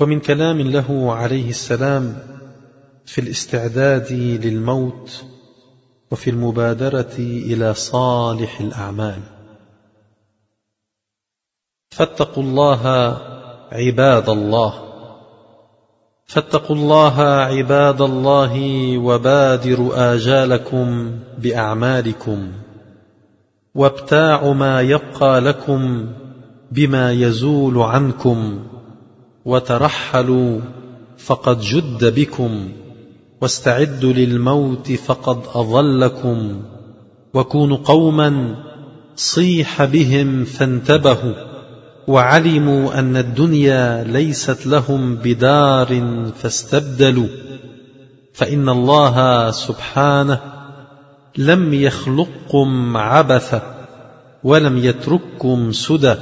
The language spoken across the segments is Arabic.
ومن كلام له عليه السلام في الاستعداد للموت وفي المبادرة إلى صالح الأعمال. فاتقوا الله عباد الله. فاتقوا الله عباد الله وبادروا آجالكم بأعمالكم. وابتاعوا ما يبقى لكم بما يزول عنكم. وترحلوا فقد جد بكم واستعدوا للموت فقد أضلكم وكونوا قوما صيح بهم فانتبهوا وعلموا أن الدنيا ليست لهم بدار فاستبدلوا فإن الله سبحانه لم يخلقكم عبثا ولم يترككم سدى.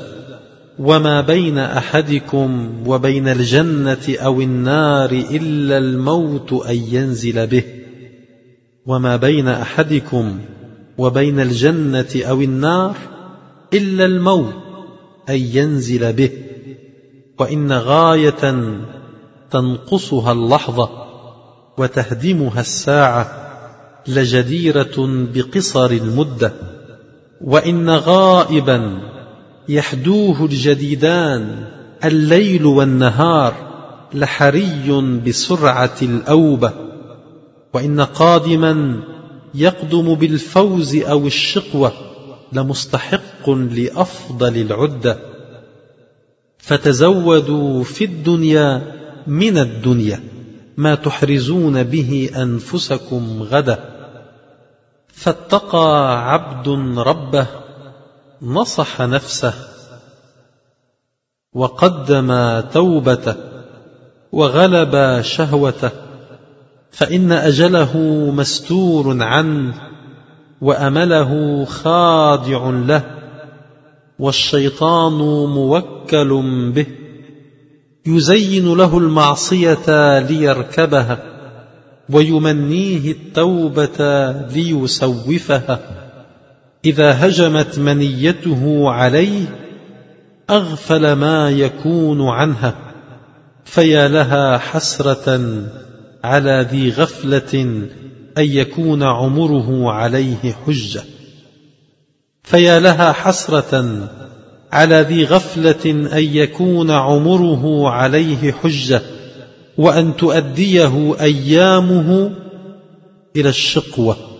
وما بين أحدكم وبين الجنة أو النار إلا الموت أن ينزل به وما بين أحدكم وبين الجنة أو النار إلا الموت أن ينزل به وإن غاية تنقصها اللحظة وتهدمها الساعة لجديرة بقصر المدة وإن غائبا يحدوه الجديدان الليل والنهار لحري بسرعة الأوبة. وإن قادما يقدم بالفوز أو الشقوة لمستحق لأفضل العدة. فتزودوا في الدنيا من الدنيا ما تحرزون به أنفسكم غدا. فاتقى عبد ربه نصح نفسه وقدم توبته وغلب شهوته فإن أجله مستور عنه وأمله خاضع له والشيطان موكل به يزين له المعصية ليركبها ويمنيه التوبة ليسوفها. إذا هجمت منيته عليه أغفل ما يكون عنها فيا لها حسرة على ذي غفلة أن يكون عمره عليه حجة. فيا لها حسرة على ذي غفلة أن يكون عمره عليه حجة وأن تؤديه أيامه إلى الشقوة.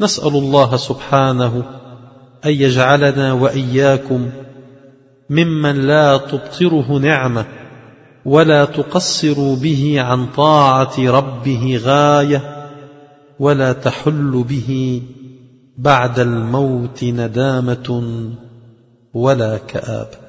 نسأل الله سبحانه أن يجعلنا وإياكم ممن لا تبطره نعمة ولا تقصر به عن طاعة ربه غاية ولا تحل به بعد الموت ندامة ولا كآبة